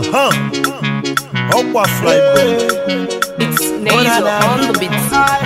Aha. Ọkwa flyboy. It's Nazel on the beat.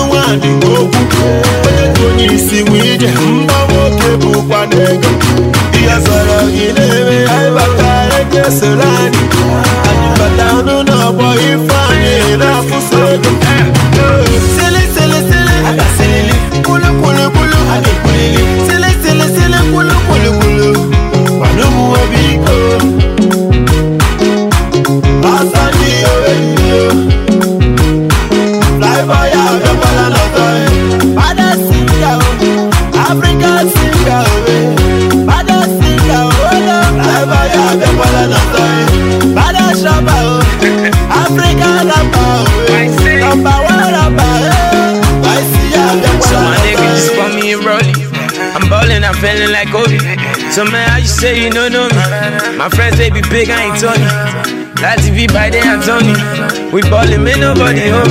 dị okwu. Ka onye isi nwije. Mma nwoke bụkwa n'ego. Ihe sọrọ gị na-eme. Anyị bata eke ego. Feeling like Kobe. So man, how you say you don't know me? My friends they be big, I ain't Tony. Lati TV by day, I'm Tony. We ballin', man, nobody home.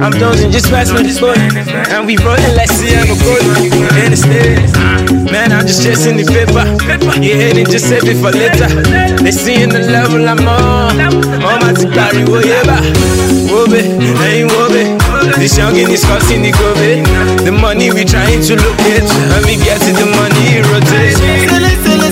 I'm dozing, just pass me this phone. And we rollin' like Sienna Cody in the States. Man, I'm just chasing the paper. You hating, just save it for later. They seeing the level I'm on. On my tikari, wo yeba. Wobe, ain't wobe. This youngin' is costing the COVID. The money we trying to locate. Let me get to the money, rotate.